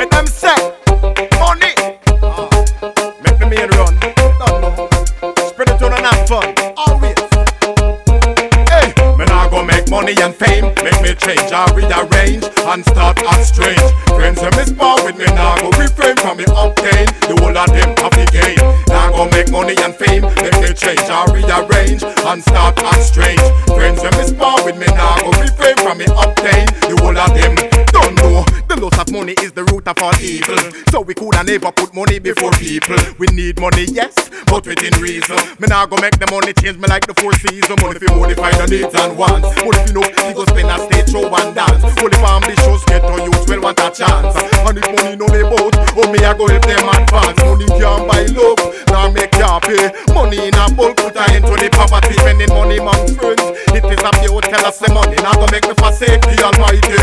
When them say money, ah, make the main run. Spread it on and have fun. Always. Hey, me nah go make money and fame. Make me change I rearrange and start act strange. Friends when me spar with me nah go refrain from me obtain. The whole of them have the gain. Nah go make money and fame. Make me change or rearrange and start act strange. Friends So we coulda never put money before people. We need money, yes, but within reason. Me nah go make the money change me like the four seasons. Money fi modify the needs and wants. Money fi know we go spend a stage show and dance. Only for ambitious get to use well want a chance. And if money no be bout, oh me I go help them advance. Money can't buy love, nah make ya pay. Money in a bulk put her into the poverty. Spending money among friends. It is a beauty tell us the money. Nah go make me forsake the Almighty.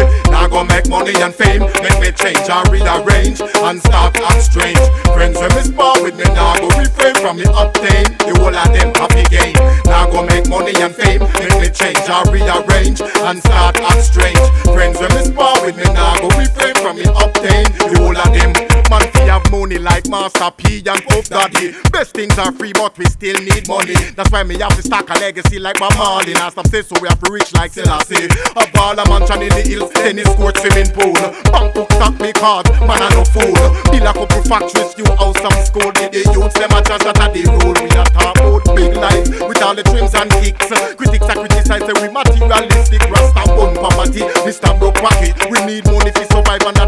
Go make money and fame. Make me change and rearrange and start act strange. Friends when me spar with me, nah go refrain from me obtain. The whole of them happy gain. Nah go make money and fame. Make me change and rearrange and start act strange. Friends when me spar with me, nah go refrain from me obtain. Money like Master P and Puff Daddy. Best things are free, but we still need money. That's why me have to stack a legacy like my Marley. Now stop say so we have to reach like Selassie. A ball a mansion in the hills, tennis court, swimming pool. Bank book stock me card, man I no fool. Build a couple factories, new house, some school. With the youths, them a just that a the rule. We a talk about big life with all the trims and kicks. Critics are criticize say we materialistic. Rasta bun poverty, Mr. Broke Pocket. We need money to survive and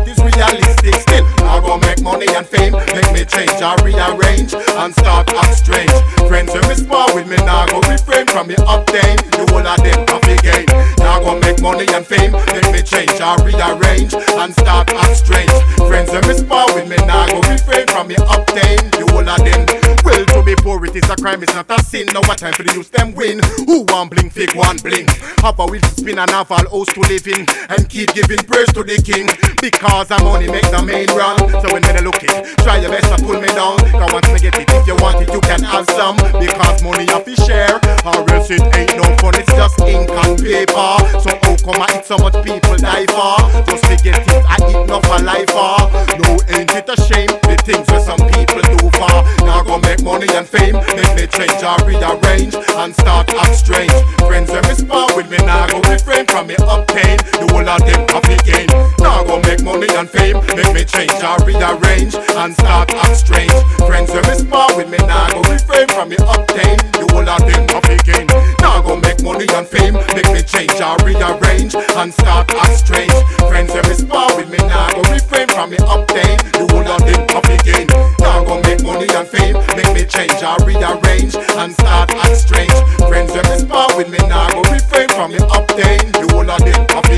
money and fame, make me change or rearrange and start act strange. Friends when me spar with me, now go refrain from me obtain. The whole of them. Go make money and fame, make me change I rearrange and start act strange. Friends when me spar with me, now go refrain from me obtain. The whole of them. Well, to be poor it is a crime, it's not a sin. Now what time for the use them win? Who want bling, fake one bling? Have a wheel to spin and have all house to live in and keep giving praise to the king because the money make the main run. So when they look it, try your best to pull me down. Cause once me get it, if you want it, you can have some because money have to share. Or else it ain't paper. So how come I eat so much people die for? Just to get it, I eat enough for life ah. for. No, ain't it a shame the things where some people do for? Now go make money and fame, make me change or rearrange and start act strange. Friends when me spar with me, now go refrain from me obtain. The whole of them coffee gain. Now go make money and fame, make me change or rearrange and start act strange. Friends when me spar with me, now go refrain from me obtain. The whole of them coffee gain. Now change or rearrange and start act strange. Friends me spar with me, now go refrain from me obtain. The whole of them coffee gain. Now go make money and fame, make me change or rearrange and start act strange. Friends me spar with me, now go refrain from me obtain. The whole of them. Now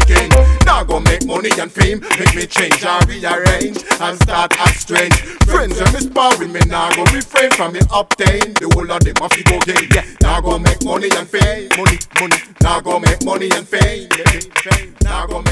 go make money and fame, make me change or rearrange and start act strange. Friends when me spar with me, now go refrain from me obtain. The whole of them off go gain. Yeah, now go make money and fame, money, money. Now go make money and fame, yeah, fame. Now go make